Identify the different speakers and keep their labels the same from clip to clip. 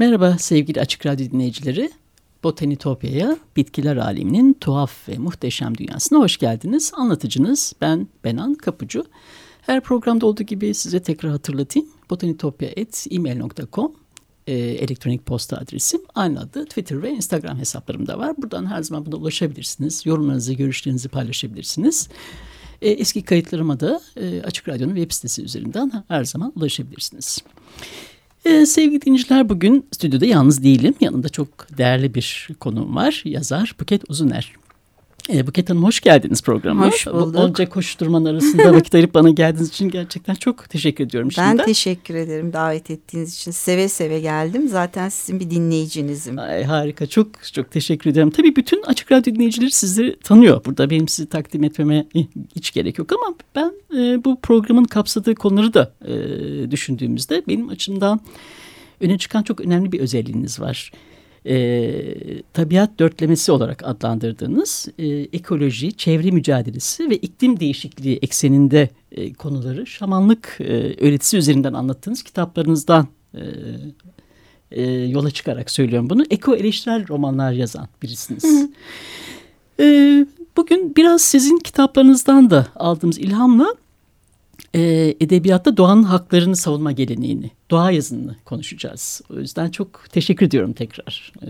Speaker 1: Merhaba sevgili Açık Radyo dinleyicileri. Botanitopya'ya, bitkiler aleminin tuhaf ve muhteşem dünyasına hoş geldiniz. Anlatıcınız ben Benan Kapucu. Her programda olduğu gibi size tekrar hatırlatayım. botanitopya.email.com e, elektronik posta adresim. Aynı adı Twitter ve Instagram hesaplarımda var. Buradan her zaman buna ulaşabilirsiniz. Yorumlarınızı, görüşlerinizi paylaşabilirsiniz. E, eski kayıtlarıma da e, Açık Radyo'nun web sitesi üzerinden her zaman ulaşabilirsiniz. Ee, sevgili dinleyiciler bugün stüdyoda yalnız değilim. Yanımda çok değerli bir konuğum var. Yazar Buket Uzuner. E, Buket Hanım hoş geldiniz programa.
Speaker 2: Hoş bulduk.
Speaker 1: Onca koşturmanın arasında vakit ayırıp bana geldiğiniz için gerçekten çok teşekkür ediyorum.
Speaker 2: Ben
Speaker 1: şimdiden.
Speaker 2: teşekkür ederim davet ettiğiniz için. Seve seve geldim. Zaten sizin bir dinleyicinizim.
Speaker 1: Ay, harika çok çok teşekkür ederim. Tabii bütün Açık Radyo dinleyicileri sizleri tanıyor. Burada benim sizi takdim etmeme hiç gerek yok ama ben e, bu programın kapsadığı konuları da e, düşündüğümüzde benim açımdan öne çıkan çok önemli bir özelliğiniz var e, tabiat dörtlemesi olarak adlandırdığınız e, ekoloji, çevre mücadelesi ve iklim değişikliği ekseninde e, konuları şamanlık e, öğretisi üzerinden anlattığınız kitaplarınızdan e, e, yola çıkarak söylüyorum bunu. Eko eleştirel romanlar yazan birisiniz. Hı hı. E, bugün biraz sizin kitaplarınızdan da aldığımız ilhamla e, edebiyatta doğanın haklarını savunma geleneğini, doğa yazını konuşacağız. O yüzden çok teşekkür ediyorum tekrar.
Speaker 2: E,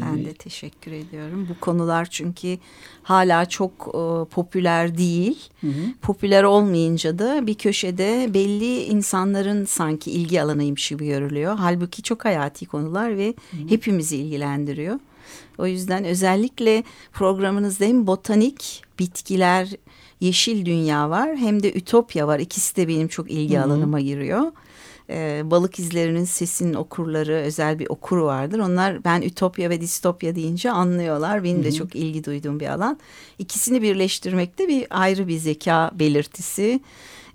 Speaker 2: ben de teşekkür ediyorum. Bu konular çünkü hala çok e, popüler değil. Hı. Popüler olmayınca da bir köşede belli insanların sanki ilgi alanıymış gibi görülüyor. Halbuki çok hayati konular ve hı. hepimizi ilgilendiriyor. O yüzden özellikle programınızda hem botanik, bitkiler, Yeşil Dünya var hem de Ütopya var. İkisi de benim çok ilgi alanıma giriyor. Ee, balık izlerinin sesinin okurları özel bir okuru vardır. Onlar ben Ütopya ve Distopya deyince anlıyorlar. Benim Hı-hı. de çok ilgi duyduğum bir alan. İkisini birleştirmekte bir ayrı bir zeka belirtisi.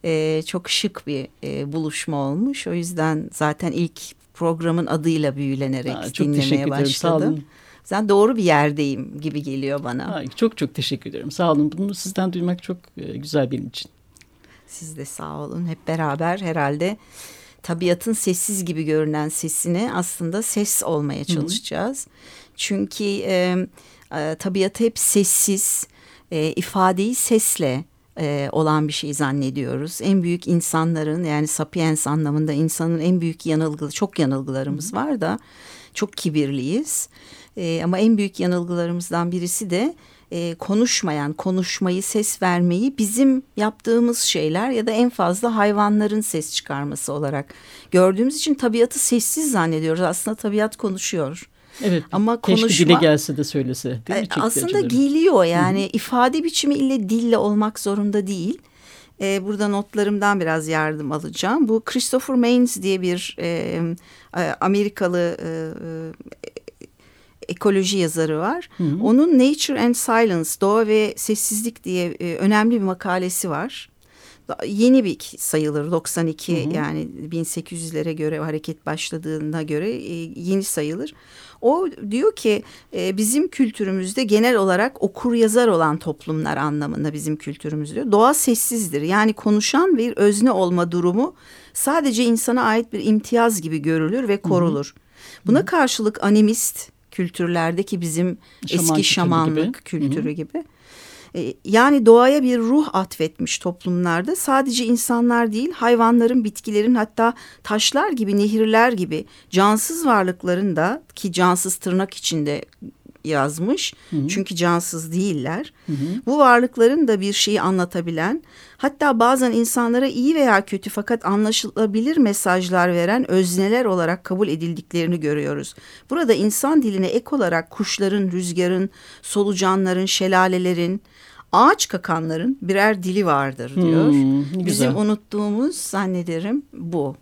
Speaker 2: Ee, çok şık bir e, buluşma olmuş. O yüzden zaten ilk programın adıyla büyülenerek Aa, çok dinlemeye başladım. Sağ olun. Sen doğru bir yerdeyim gibi geliyor bana.
Speaker 1: Ha, çok çok teşekkür ederim. Sağ olun. Bunu sizden duymak çok e, güzel benim için.
Speaker 2: Siz de sağ olun. Hep beraber herhalde tabiatın sessiz gibi görünen sesine aslında ses olmaya çalışacağız. Hı. Çünkü e, e, tabiatı hep sessiz, e, ifadeyi sesle e, olan bir şey zannediyoruz. En büyük insanların yani sapiens anlamında insanın en büyük yanılgılı, çok yanılgılarımız -hı. var da çok kibirliyiz. E, ama en büyük yanılgılarımızdan birisi de e, konuşmayan, konuşmayı, ses vermeyi bizim yaptığımız şeyler ya da en fazla hayvanların ses çıkarması olarak gördüğümüz için tabiatı sessiz zannediyoruz. Aslında tabiat konuşuyor.
Speaker 1: Evet. Ama keşke konuşma, dile gelse de söylese. Değil mi?
Speaker 2: E, aslında geliyor yani Hı-hı. ifade biçimi ile dille olmak zorunda değil. Ee, burada notlarımdan biraz yardım alacağım. Bu Christopher Maines diye bir e, Amerikalı e, ekoloji yazarı var. Hı hı. Onun Nature and Silence, Doğa ve Sessizlik diye e, önemli bir makalesi var. Yeni bir sayılır 92 hı hı. yani 1800'lere göre hareket başladığına göre e, yeni sayılır. O diyor ki e, bizim kültürümüzde genel olarak okur yazar olan toplumlar anlamında bizim kültürümüz diyor. Doğa sessizdir yani konuşan bir özne olma durumu sadece insana ait bir imtiyaz gibi görülür ve korulur. Hı hı. Buna karşılık animist kültürlerdeki bizim Şaman eski şamanlık gibi. kültürü Hı -hı. gibi. E, yani doğaya bir ruh atfetmiş toplumlarda sadece insanlar değil hayvanların, bitkilerin hatta taşlar gibi, nehirler gibi cansız varlıkların da ki cansız tırnak içinde yazmış. Hı hı. Çünkü cansız değiller. Hı hı. Bu varlıkların da bir şeyi anlatabilen, hatta bazen insanlara iyi veya kötü fakat anlaşılabilir mesajlar veren özneler olarak kabul edildiklerini görüyoruz. Burada insan diline ek olarak kuşların, rüzgarın, solucanların, şelalelerin, ağaç kakanların birer dili vardır diyor. Hmm, Bizim unuttuğumuz zannederim bu.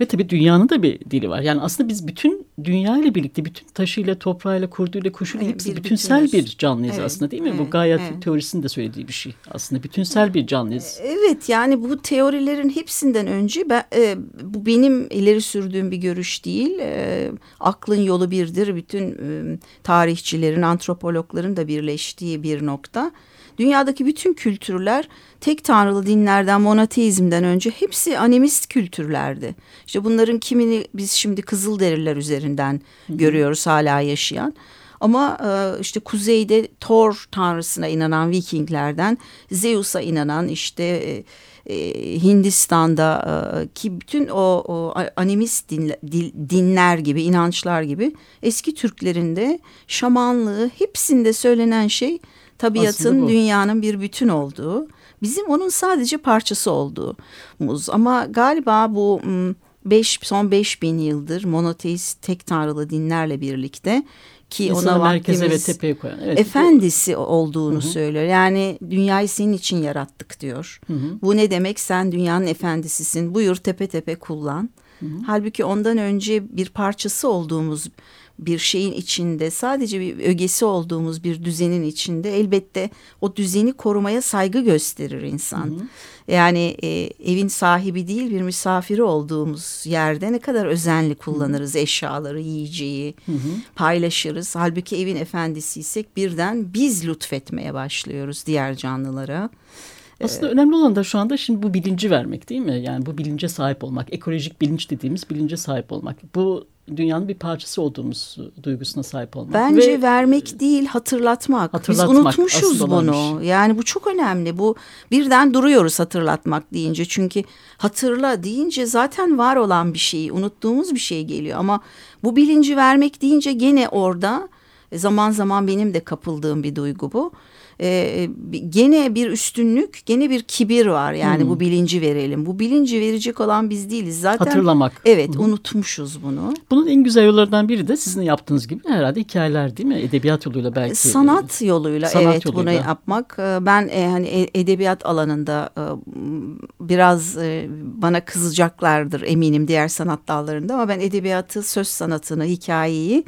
Speaker 1: Ve tabii dünyanın da bir dili var. Yani aslında biz bütün dünya ile birlikte bütün taşıyla, toprağıyla, kurduyla, kuşuyla evet, hepsi bir bütünsel bütünüz. bir canlıyız evet, aslında değil mi? Evet, Bu gayet evet. teorisinin de söylediği bir şey. Aslında bütünsel bir canlıyız.
Speaker 2: Evet yani bu teorilerin hepsinden önce ben, e, bu benim ileri sürdüğüm bir görüş değil. E, aklın yolu birdir. Bütün e, tarihçilerin, antropologların da birleştiği bir nokta dünyadaki bütün kültürler tek tanrılı dinlerden monoteizmden önce hepsi animist kültürlerdi. İşte bunların kimini biz şimdi Kızılderililer üzerinden Hı görüyoruz hala yaşayan. Ama e, işte kuzeyde Thor tanrısına inanan Vikinglerden Zeus'a inanan işte e, e, Hindistan'da ki bütün o, o animist dinler, dinler gibi inançlar gibi eski Türklerinde şamanlığı hepsinde söylenen şey tabiatın dünyanın bir bütün olduğu bizim onun sadece parçası olduğumuz ama galiba bu beş, son beş bin yıldır monoteist tek tanrılı dinlerle birlikte ki İnsanı ona merkeze ve tepeye koyan. Evet, efendisi olduğunu Hı -hı. söylüyor. Yani dünyayı senin için yarattık diyor. Hı -hı. Bu ne demek? Sen dünyanın efendisisin. Buyur tepe tepe kullan. Hı -hı. Halbuki ondan önce bir parçası olduğumuz bir şeyin içinde sadece bir ögesi olduğumuz bir düzenin içinde elbette o düzeni korumaya saygı gösterir insan. Hı hı. Yani e, evin sahibi değil bir misafiri olduğumuz yerde ne kadar özenli kullanırız hı hı. eşyaları, yiyeceği hı hı. paylaşırız. Halbuki evin efendisiysek birden biz lütfetmeye başlıyoruz diğer canlılara.
Speaker 1: Aslında önemli olan da şu anda şimdi bu bilinci vermek değil mi? Yani bu bilince sahip olmak, ekolojik bilinç dediğimiz bilince sahip olmak. Bu dünyanın bir parçası olduğumuz duygusuna sahip olmak.
Speaker 2: Bence Ve, vermek değil hatırlatmak. hatırlatmak. Biz unutmuşuz bunu. Yani bu çok önemli. Bu birden duruyoruz hatırlatmak deyince. Çünkü hatırla deyince zaten var olan bir şey, unuttuğumuz bir şey geliyor. Ama bu bilinci vermek deyince gene orada zaman zaman benim de kapıldığım bir duygu bu e, gene bir üstünlük, gene bir kibir var. Yani hmm. bu bilinci verelim. Bu bilinci verecek olan biz değiliz. Zaten
Speaker 1: hatırlamak.
Speaker 2: Evet, hmm. unutmuşuz bunu.
Speaker 1: Bunun en güzel yollarından biri de sizin yaptığınız gibi herhalde hikayeler değil mi? Edebiyat yoluyla belki.
Speaker 2: Sanat yoluyla sanat evet yoluyla. bunu yapmak. Ben e, hani e, edebiyat alanında e, biraz e, bana kızacaklardır eminim diğer sanat dallarında ama ben edebiyatı, söz sanatını, hikayeyi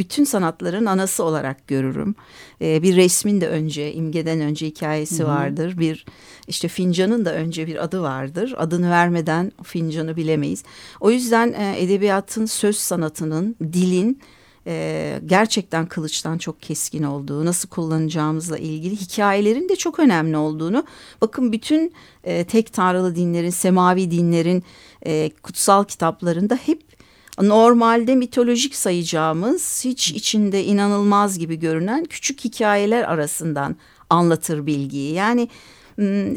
Speaker 2: bütün sanatların anası olarak görürüm. Ee, bir resmin de önce, imgeden önce hikayesi Hı -hı. vardır. Bir işte fincanın da önce bir adı vardır. Adını vermeden fincanı bilemeyiz. O yüzden e, edebiyatın, söz sanatının, dilin e, gerçekten kılıçtan çok keskin olduğu, nasıl kullanacağımızla ilgili hikayelerin de çok önemli olduğunu. Bakın bütün e, tek tanrılı dinlerin, semavi dinlerin e, kutsal kitaplarında hep normalde mitolojik sayacağımız hiç içinde inanılmaz gibi görünen küçük hikayeler arasından anlatır bilgiyi. Yani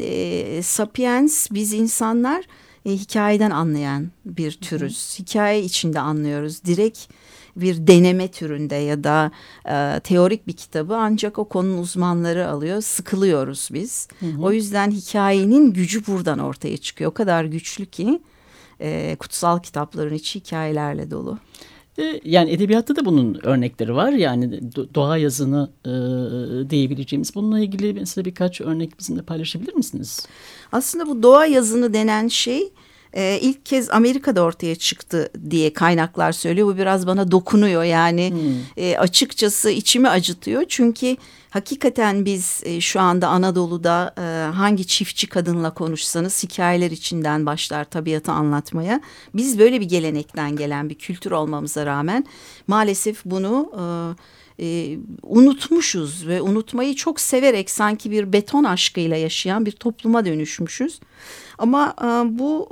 Speaker 2: e, sapiens biz insanlar e, hikayeden anlayan bir türüz. Hikaye içinde anlıyoruz. Direkt bir deneme türünde ya da e, teorik bir kitabı ancak o konunun uzmanları alıyor. Sıkılıyoruz biz. Hı hı. O yüzden hikayenin gücü buradan ortaya çıkıyor. O kadar güçlü ki e, kutsal kitapların içi hikayelerle dolu.
Speaker 1: E, yani edebiyatta da bunun örnekleri var. Yani doğa yazını e, diyebileceğimiz. Bununla ilgili mesela birkaç örnek bizimle paylaşabilir misiniz?
Speaker 2: Aslında bu doğa yazını denen şey e, ilk kez Amerika'da ortaya çıktı diye kaynaklar söylüyor. Bu biraz bana dokunuyor yani hmm. e, açıkçası içimi acıtıyor. Çünkü hakikaten biz e, şu anda Anadolu'da e, hangi çiftçi kadınla konuşsanız hikayeler içinden başlar tabiatı anlatmaya. Biz böyle bir gelenekten gelen bir kültür olmamıza rağmen maalesef bunu... E, e, unutmuşuz ve unutmayı çok severek sanki bir beton aşkıyla yaşayan bir topluma dönüşmüşüz. Ama bu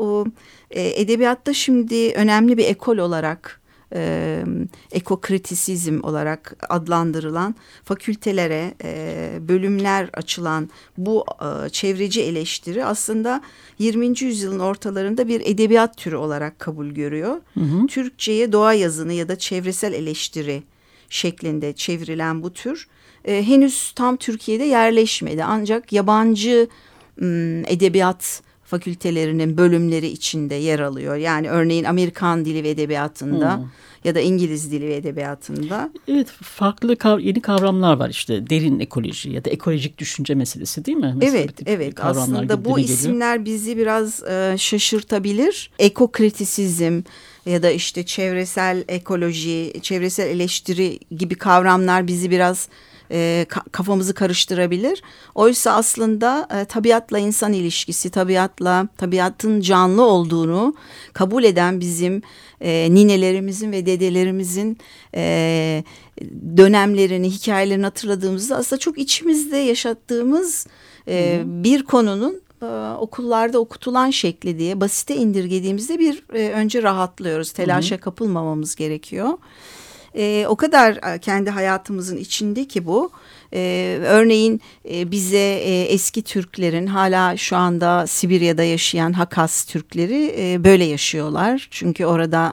Speaker 2: edebiyatta şimdi önemli bir ekol olarak e, ekokritisizm olarak adlandırılan fakültelere e, bölümler açılan bu e, çevreci eleştiri aslında 20. yüzyılın ortalarında bir edebiyat türü olarak kabul görüyor. Hı hı. Türkçe'ye doğa yazını ya da çevresel eleştiri şeklinde çevrilen bu tür e, henüz tam Türkiye'de yerleşmedi. Ancak yabancı m, edebiyat fakültelerinin bölümleri içinde yer alıyor. Yani örneğin Amerikan dili ve edebiyatında hmm. ya da İngiliz dili ve edebiyatında.
Speaker 1: Evet farklı kav yeni kavramlar var işte derin ekoloji ya da ekolojik düşünce meselesi değil mi?
Speaker 2: Mesela evet evet aslında bu isimler bizi biraz e, şaşırtabilir. Ekokritisizm ya da işte çevresel ekoloji, çevresel eleştiri gibi kavramlar bizi biraz e, kafamızı karıştırabilir. Oysa aslında e, tabiatla insan ilişkisi, tabiatla tabiatın canlı olduğunu kabul eden bizim e, ninelerimizin ve dedelerimizin e, dönemlerini, hikayelerini hatırladığımızda aslında çok içimizde yaşattığımız e, bir konunun okullarda okutulan şekli diye basite indirgediğimizde bir e, önce rahatlıyoruz. Telaşa kapılmamamız gerekiyor. E, o kadar e, kendi hayatımızın içinde ki bu. E, örneğin e, bize e, eski Türklerin hala şu anda Sibirya'da yaşayan Hakas Türkleri e, böyle yaşıyorlar. Çünkü orada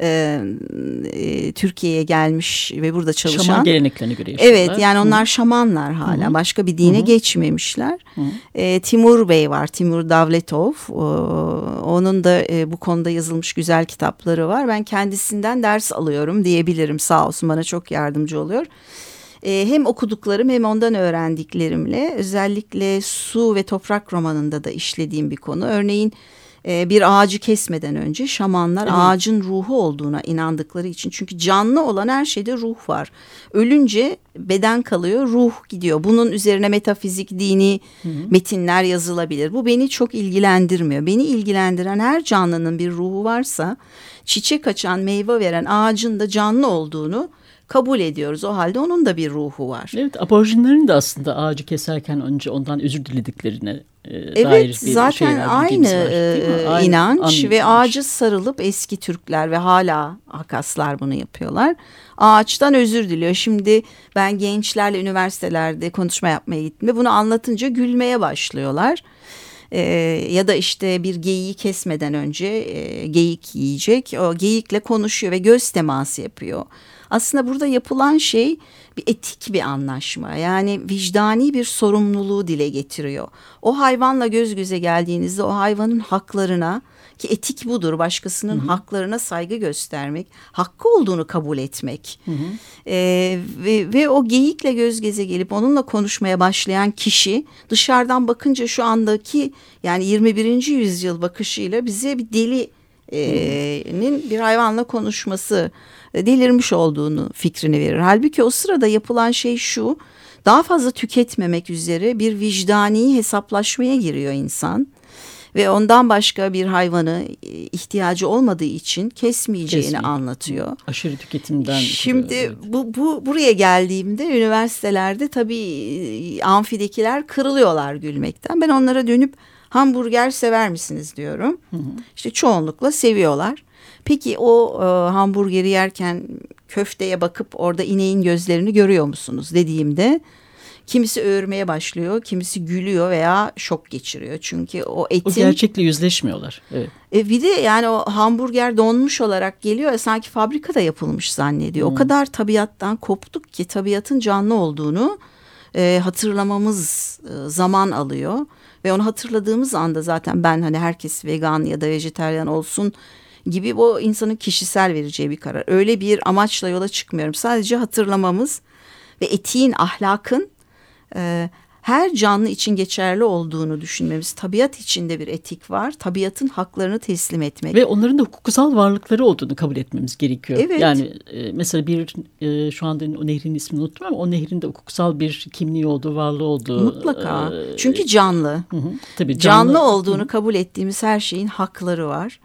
Speaker 2: e, e, Türkiye'ye gelmiş ve burada çalışan.
Speaker 1: Şaman geleneklerine göre yaşıyorlar.
Speaker 2: Evet yani onlar Hı. şamanlar hala Hı. başka bir dine Hı. geçmemişler. Hı. E, Timur Bey var Timur Davletov o, onun da e, bu konuda yazılmış güzel kitapları var. Ben kendisinden ders alıyorum diyebilirim sağ olsun bana çok yardımcı oluyor e, hem okuduklarım hem ondan öğrendiklerimle özellikle su ve toprak romanında da işlediğim bir konu. Örneğin e, bir ağacı kesmeden önce şamanlar evet. ağacın ruhu olduğuna inandıkları için. Çünkü canlı olan her şeyde ruh var. Ölünce beden kalıyor, ruh gidiyor. Bunun üzerine metafizik, dini hı hı. metinler yazılabilir. Bu beni çok ilgilendirmiyor. Beni ilgilendiren her canlının bir ruhu varsa çiçek açan, meyve veren ağacın da canlı olduğunu kabul ediyoruz. O halde onun da bir ruhu var.
Speaker 1: Evet aborjinlerin de aslında ağacı keserken önce ondan özür dilediklerine
Speaker 2: e, evet, dair bir zaten şeyler, aynı e, aynı inanç ve ağacı sarılıp eski Türkler ve hala Hakaslar bunu yapıyorlar. Ağaçtan özür diliyor. Şimdi ben gençlerle üniversitelerde konuşma yapmaya gittim ve bunu anlatınca gülmeye başlıyorlar. Ee, ya da işte bir geyiği kesmeden önce e, geyik yiyecek. O geyikle konuşuyor ve göz teması yapıyor. Aslında burada yapılan şey bir etik bir anlaşma. Yani vicdani bir sorumluluğu dile getiriyor. O hayvanla göz göze geldiğinizde o hayvanın haklarına ki etik budur başkasının hı hı. haklarına saygı göstermek, hakkı olduğunu kabul etmek. Hı hı. Ee, ve, ve o geyikle göz göze gelip onunla konuşmaya başlayan kişi dışarıdan bakınca şu andaki yani 21. yüzyıl bakışıyla bize bir delinin bir hayvanla konuşması delirmiş olduğunu fikrini verir. Halbuki o sırada yapılan şey şu daha fazla tüketmemek üzere bir vicdani hesaplaşmaya giriyor insan ve ondan başka bir hayvanı e, ihtiyacı olmadığı için kesmeyeceğini Kesmiyor. anlatıyor.
Speaker 1: Aşırı tüketimden.
Speaker 2: Şimdi evet. bu, bu buraya geldiğimde üniversitelerde tabii e, amfidekiler kırılıyorlar gülmekten. Ben onlara dönüp hamburger sever misiniz diyorum. Hı hı. İşte çoğunlukla seviyorlar. Peki o e, hamburgeri yerken köfteye bakıp orada ineğin gözlerini görüyor musunuz dediğimde kimisi öğürmeye başlıyor, kimisi gülüyor veya şok geçiriyor. Çünkü o etin... O
Speaker 1: gerçekle yüzleşmiyorlar. Evet.
Speaker 2: E bir de yani o hamburger donmuş olarak geliyor ya sanki fabrikada yapılmış zannediyor. Hmm. O kadar tabiattan koptuk ki tabiatın canlı olduğunu e, hatırlamamız e, zaman alıyor. Ve onu hatırladığımız anda zaten ben hani herkes vegan ya da vejeteryan olsun gibi bu insanın kişisel vereceği bir karar. Öyle bir amaçla yola çıkmıyorum. Sadece hatırlamamız ve etiğin, ahlakın e, her canlı için geçerli olduğunu düşünmemiz. Tabiat içinde bir etik var. Tabiatın haklarını teslim etmek.
Speaker 1: Ve onların da hukuksal varlıkları olduğunu kabul etmemiz gerekiyor. Evet. Yani e, mesela bir e, şu anda o nehrin ismini unuttum ama o nehrin de hukuksal bir kimliği olduğu, varlığı olduğu.
Speaker 2: Mutlaka. E, Çünkü canlı. Hı hı, tabii canlı. Canlı olduğunu hı. kabul ettiğimiz her şeyin hakları var.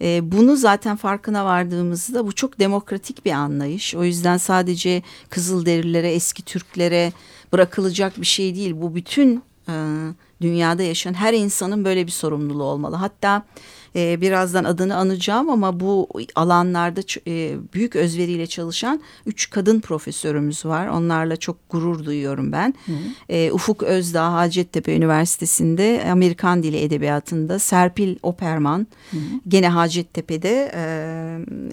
Speaker 2: E, bunu zaten farkına vardığımızda bu çok demokratik bir anlayış. O yüzden sadece Kızılderililere, eski Türklere bırakılacak bir şey değil. Bu bütün e, dünyada yaşayan her insanın böyle bir sorumluluğu olmalı. Hatta e, birazdan adını anacağım ama bu alanlarda e, büyük özveriyle çalışan üç kadın profesörümüz var. Onlarla çok gurur duyuyorum ben. Hı. E, Ufuk Özdağ Hacettepe Üniversitesi'nde Amerikan Dili Edebiyatı'nda Serpil Operman hı hı. gene Hacettepe'de e,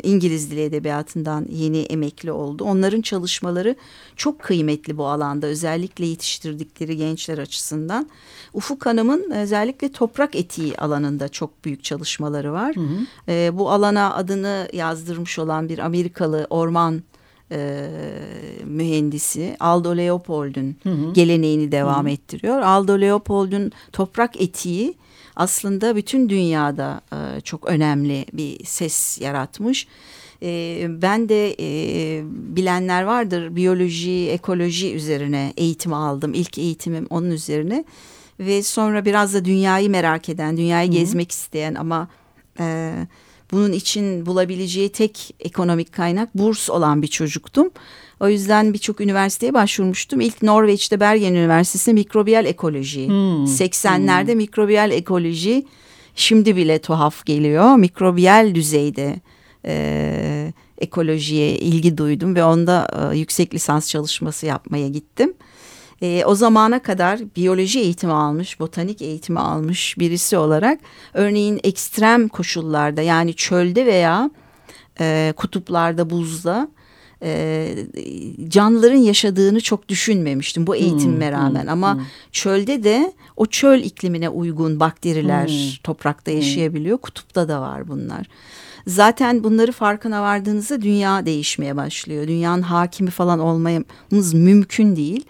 Speaker 2: İngiliz Dili Edebiyatı'ndan yeni emekli oldu. Onların çalışmaları çok kıymetli bu alanda özellikle yetiştirdikleri gençler açısından. Ufuk Hanım'ın özellikle toprak etiği alanında çok büyük çalışmaları var. Hı hı. E, bu alana adını yazdırmış olan bir Amerikalı orman e, mühendisi Aldo Leopold'un geleneğini devam hı hı. ettiriyor. Aldo Leopold'un toprak etiği aslında bütün dünyada e, çok önemli bir ses yaratmış. E, ben de e, bilenler vardır biyoloji, ekoloji üzerine eğitim aldım. İlk eğitimim onun üzerine ve sonra biraz da dünyayı merak eden, dünyayı Hı gezmek isteyen ama e, bunun için bulabileceği tek ekonomik kaynak burs olan bir çocuktum. O yüzden birçok üniversiteye başvurmuştum. İlk Norveç'te Bergen Üniversitesi'nde mikrobiyal ekoloji. Hmm. 80'lerde hmm. mikrobiyal ekoloji şimdi bile tuhaf geliyor. Mikrobiyal düzeyde e, ekolojiye ilgi duydum ve onda e, yüksek lisans çalışması yapmaya gittim. E, o zamana kadar biyoloji eğitimi almış, botanik eğitimi almış birisi olarak örneğin ekstrem koşullarda yani çölde veya e, kutuplarda buzda e, canlıların yaşadığını çok düşünmemiştim bu eğitimime hmm, rağmen. Hmm, Ama hmm. çölde de o çöl iklimine uygun bakteriler hmm. toprakta hmm. yaşayabiliyor. Hmm. Kutupta da var bunlar. Zaten bunları farkına vardığınızda dünya değişmeye başlıyor. Dünyanın hakimi falan olmamız mümkün değil.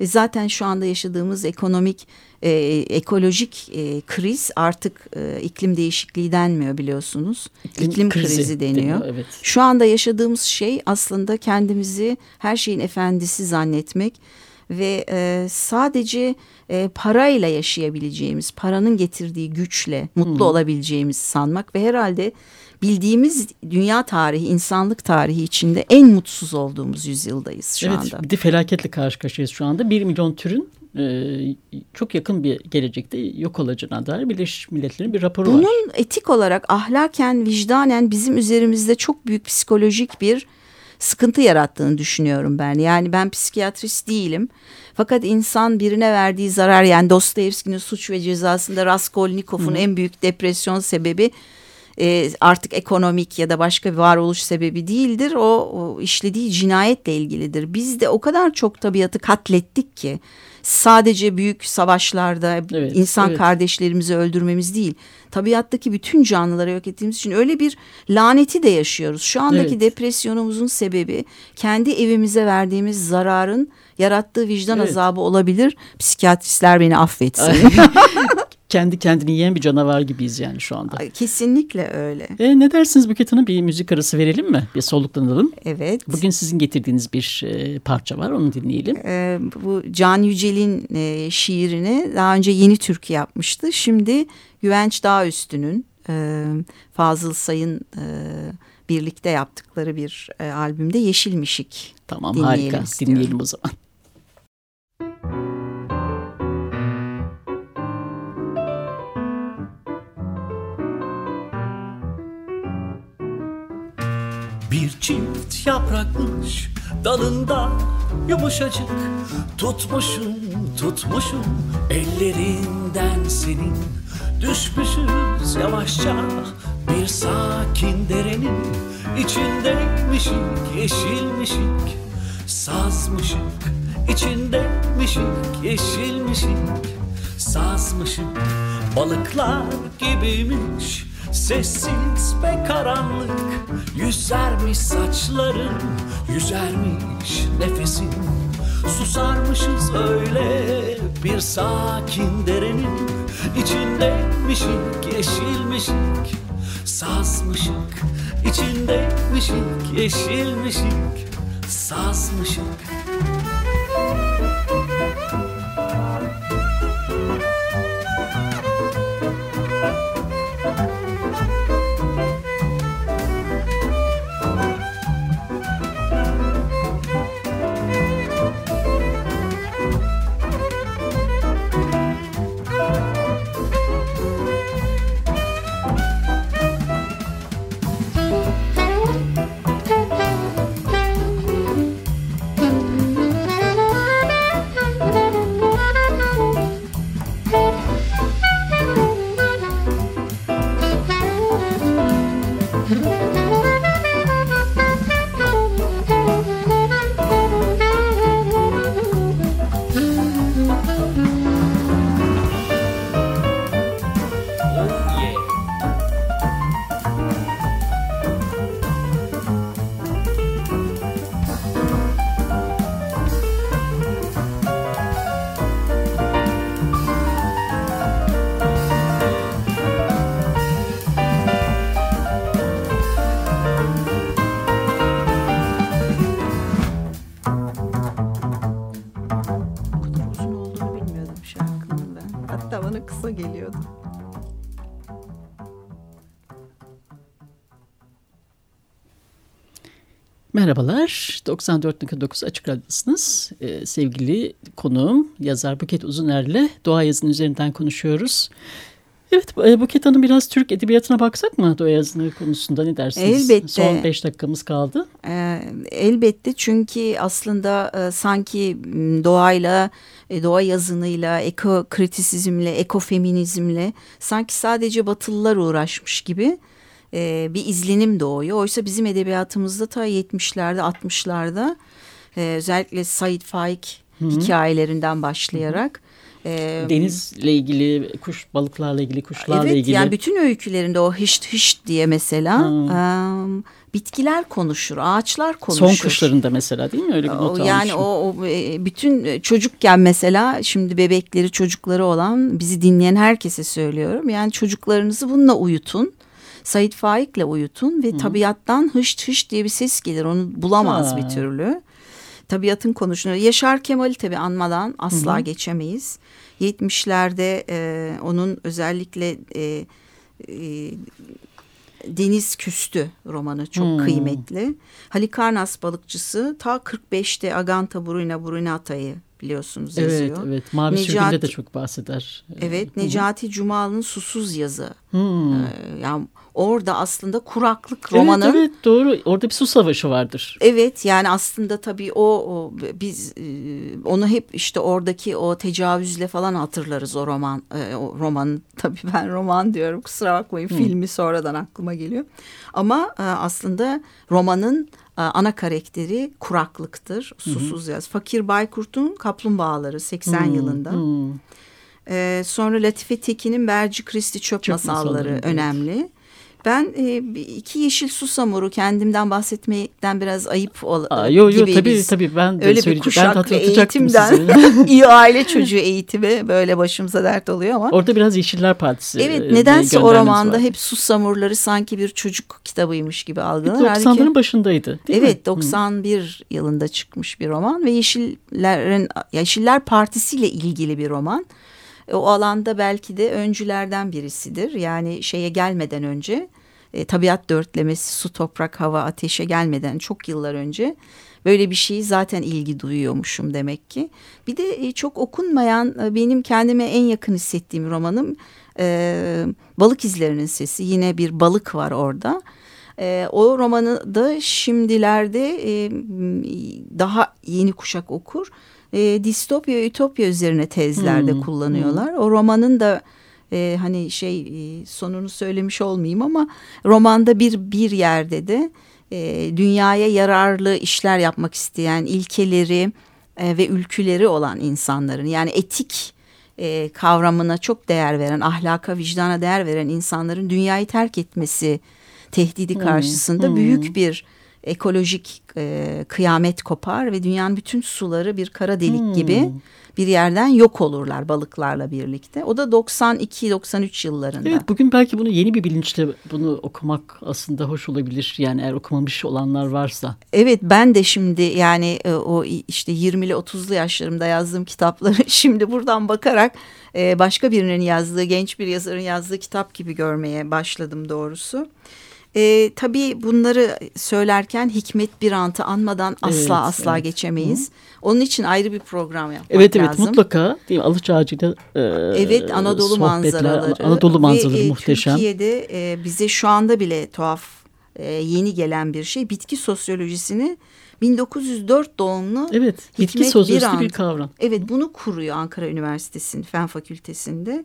Speaker 2: Ve zaten şu anda yaşadığımız ekonomik, e, ekolojik e, kriz artık e, iklim değişikliği denmiyor biliyorsunuz. İklim, iklim krizi, krizi deniyor. deniyor evet. Şu anda yaşadığımız şey aslında kendimizi her şeyin efendisi zannetmek ve e, sadece e, parayla yaşayabileceğimiz, paranın getirdiği güçle mutlu hmm. olabileceğimiz sanmak ve herhalde bildiğimiz dünya tarihi, insanlık tarihi içinde en mutsuz olduğumuz yüzyıldayız şu
Speaker 1: evet,
Speaker 2: anda. Evet
Speaker 1: bir de felaketle karşı karşıyayız şu anda. Bir milyon türün e, çok yakın bir gelecekte yok olacağına dair Birleşmiş Milletler'in bir raporu
Speaker 2: Bunun
Speaker 1: var.
Speaker 2: Bunun etik olarak ahlaken, vicdanen bizim üzerimizde çok büyük psikolojik bir sıkıntı yarattığını düşünüyorum ben. Yani ben psikiyatrist değilim. Fakat insan birine verdiği zarar yani Dostoyevski'nin suç ve cezasında Raskolnikov'un en büyük depresyon sebebi e, artık ekonomik ya da başka bir varoluş sebebi değildir. O, o işlediği cinayetle ilgilidir. Biz de o kadar çok tabiatı katlettik ki sadece büyük savaşlarda evet, insan evet. kardeşlerimizi öldürmemiz değil. Tabiattaki bütün canlıları yok ettiğimiz için öyle bir laneti de yaşıyoruz. Şu andaki evet. depresyonumuzun sebebi kendi evimize verdiğimiz zararın yarattığı vicdan evet. azabı olabilir. Psikiyatristler beni affetsin.
Speaker 1: kendi kendini yiyen bir canavar gibiyiz yani şu anda.
Speaker 2: Kesinlikle öyle.
Speaker 1: E, ne dersiniz Buket Hanım bir müzik arası verelim mi? Bir soluklanalım.
Speaker 2: Evet.
Speaker 1: Bugün sizin getirdiğiniz bir e, parça var onu dinleyelim.
Speaker 2: E, bu Can Yücel'in e, şiirini daha önce Yeni Türkü yapmıştı. Şimdi Güvenç Dağüstü'nün e, Fazıl Say'ın e, birlikte yaptıkları bir e, albümde Yeşilmişik.
Speaker 1: Tamam harika istiyorum. dinleyelim o zaman.
Speaker 3: Çift yaprakmış dalında yumuşacık. Tutmuşum tutmuşum ellerinden senin. Düşmüşüz yavaşça bir sakin derenin içindeymişik yeşilmişik Sazmışık. İçindeymişik yeşilmişik Sazmışık. Balıklar gibiymiş Sessiz ve karanlık Yüzermiş saçların Yüzermiş nefesin. Susarmışız öyle Bir sakin derenin. İçindeymişik Yeşilmişik Sazmışık. İçindeymişik Yeşilmişik Sazmışık
Speaker 2: aklıma geliyordu.
Speaker 1: Merhabalar, 94.9 Açık Radyosu'nuz. Ee, sevgili konuğum yazar Buket Uzuner'le doğa yazının üzerinden konuşuyoruz. Evet, e, Buket Hanım biraz Türk edebiyatına baksak mı doğa yazını konusunda ne dersiniz?
Speaker 2: Elbette.
Speaker 1: Son beş dakikamız kaldı.
Speaker 2: Ee, elbette çünkü aslında e, sanki doğayla, e, doğa yazınıyla, eko kritisizmle, ekofeminizmle sanki sadece batılılar uğraşmış gibi e, bir izlenim doğuyor. Oysa bizim edebiyatımızda ta 70'lerde 60'larda e, özellikle Said Faik Hı -hı. hikayelerinden başlayarak
Speaker 1: e, denizle ilgili kuş balıklarla ilgili kuşlarla
Speaker 2: evet,
Speaker 1: ilgili.
Speaker 2: yani bütün öykülerinde o hışt hışt diye mesela e, bitkiler konuşur, ağaçlar konuşur.
Speaker 1: Son kuşlarında mesela değil mi öyle bir not
Speaker 2: o, Yani o, o bütün çocukken mesela şimdi bebekleri çocukları olan bizi dinleyen herkese söylüyorum. Yani çocuklarınızı bununla uyutun. Said Faik'le uyutun ve Hı. tabiattan hışt hışt diye bir ses gelir. Onu bulamaz ha. bir türlü. Tabiatın konuşunu. Yaşar Kemal'i tabii anmadan asla Hı. geçemeyiz. 70'lerde e, onun özellikle e, e, Deniz Küstü romanı çok hmm. kıymetli. Halikarnas balıkçısı ta 45'te Aganta Burina Burinata'yı biliyorsunuz
Speaker 1: evet,
Speaker 2: yazıyor.
Speaker 1: Evet evet Mavi Necati, Sürgün'de de çok bahseder.
Speaker 2: Evet Necati Cumalı'nın Susuz Yazı. Hmm. Ee, yani orada aslında kuraklık romanı.
Speaker 1: Evet evet doğru orada bir su savaşı vardır.
Speaker 2: Evet yani aslında tabii o, o biz e, onu hep işte oradaki o tecavüzle falan hatırlarız o roman e, o roman tabii ben roman diyorum kusura bakmayın hmm. filmi sonradan aklıma geliyor. Ama e, aslında romanın ana karakteri kuraklıktır. Susuz yaz. Fakir Baykurt'un Kaplumbağaları 80 hmm. yılında. Hmm. Ee, sonra Latife Tekin'in Berci Kristi Çöp, Çöp masalları, masalları önemli. Evet. Ben e, iki yeşil susamuru kendimden bahsetmekten biraz ayıp ol,
Speaker 1: Aa, yo, yo, gibi. Tabii biz, tabii ben de
Speaker 2: öyle bir kuşak eğitimden iyi aile çocuğu eğitimi böyle başımıza dert oluyor ama.
Speaker 1: Orada biraz Yeşiller Partisi.
Speaker 2: Evet e, nedense o romanda var. hep susamurları sanki bir çocuk kitabıymış gibi algılanır.
Speaker 1: 90'ların başındaydı değil
Speaker 2: evet, mi? 91 Hı. yılında çıkmış bir roman ve Yeşillerin Yeşiller Partisi ile ilgili bir roman. E, o alanda belki de öncülerden birisidir. Yani şeye gelmeden önce e, tabiat dörtlemesi su, toprak, hava, ateşe gelmeden çok yıllar önce böyle bir şeyi zaten ilgi duyuyormuşum demek ki. Bir de e, çok okunmayan e, benim kendime en yakın hissettiğim romanım e, Balık İzlerinin Sesi. Yine bir balık var orada. E, o romanı da şimdilerde e, daha yeni kuşak okur e, distopya, ütopya üzerine tezlerde hmm. kullanıyorlar. Hmm. O romanın da e, hani şey e, sonunu söylemiş olmayayım ama romanda bir bir yerde de e, dünyaya yararlı işler yapmak isteyen ilkeleri e, ve ülküleri olan insanların yani etik e, kavramına çok değer veren, ahlaka, vicdana değer veren insanların dünyayı terk etmesi tehdidi hmm. karşısında hmm. büyük bir ekolojik e, kıyamet kopar ve dünyanın bütün suları bir kara delik hmm. gibi bir yerden yok olurlar balıklarla birlikte. O da 92-93 yıllarında.
Speaker 1: Evet bugün belki bunu yeni bir bilinçle bunu okumak aslında hoş olabilir. Yani eğer okumamış olanlar varsa.
Speaker 2: Evet ben de şimdi yani e, o işte 20'li 30'lu yaşlarımda yazdığım kitapları şimdi buradan bakarak e, başka birinin yazdığı genç bir yazarın yazdığı kitap gibi görmeye başladım doğrusu. E, tabii bunları söylerken Hikmet Birant'ı anmadan asla evet, asla evet. geçemeyiz. Hı. Onun için ayrı bir program yapmak
Speaker 1: evet, evet,
Speaker 2: lazım.
Speaker 1: Evet mutlaka değil mi? Alıç Ağacı'yla
Speaker 2: e, Evet Anadolu manzaraları.
Speaker 1: Anadolu manzaraları ve, muhteşem.
Speaker 2: Türkiye'de e, bize şu anda bile tuhaf e, yeni gelen bir şey. Bitki sosyolojisini 1904 doğumlu
Speaker 1: Evet bitki sosyolojisi bir kavram.
Speaker 2: Evet bunu kuruyor Ankara Üniversitesi'nin Fen Fakültesi'nde.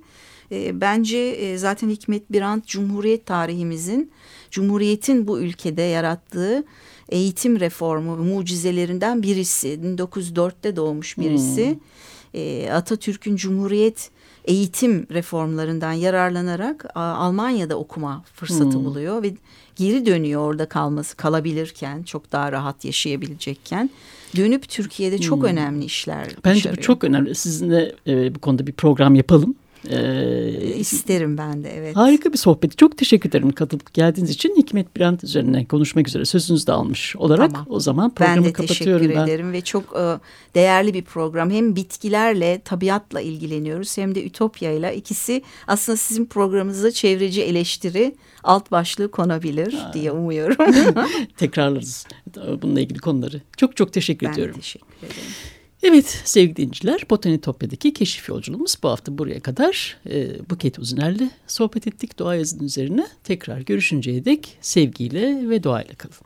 Speaker 2: E, bence e, zaten Hikmet Birant Cumhuriyet tarihimizin Cumhuriyet'in bu ülkede yarattığı eğitim reformu mucizelerinden birisi. 1904'te doğmuş birisi. Hmm. E, Atatürk'ün Cumhuriyet eğitim reformlarından yararlanarak Almanya'da okuma fırsatı hmm. buluyor ve geri dönüyor orada kalması kalabilirken çok daha rahat yaşayabilecekken dönüp Türkiye'de çok hmm. önemli işler
Speaker 1: Bence bu çok önemli. Sizinle e, bu konuda bir program yapalım.
Speaker 2: Ee, İsterim ben de evet.
Speaker 1: Harika bir sohbet. Çok teşekkür ederim katılıp geldiğiniz için. Hikmet Birant üzerine konuşmak üzere sözünüzü de almış olarak tamam. o zaman programı ben de kapatıyorum.
Speaker 2: Ben teşekkür ederim ve çok e, değerli bir program. Hem bitkilerle, tabiatla ilgileniyoruz hem de Ütopya ile ikisi aslında sizin programınızda çevreci eleştiri alt başlığı konabilir ha. diye umuyorum.
Speaker 1: Tekrarlarız bununla ilgili konuları. Çok çok teşekkür
Speaker 2: ben
Speaker 1: ediyorum.
Speaker 2: Ben teşekkür ederim.
Speaker 1: Evet sevgili dinleyiciler Botanitopya'daki keşif yolculuğumuz bu hafta buraya kadar. E, Buket Uzuner'le sohbet ettik doğa yazının üzerine. Tekrar görüşünceye dek sevgiyle ve doğayla kalın.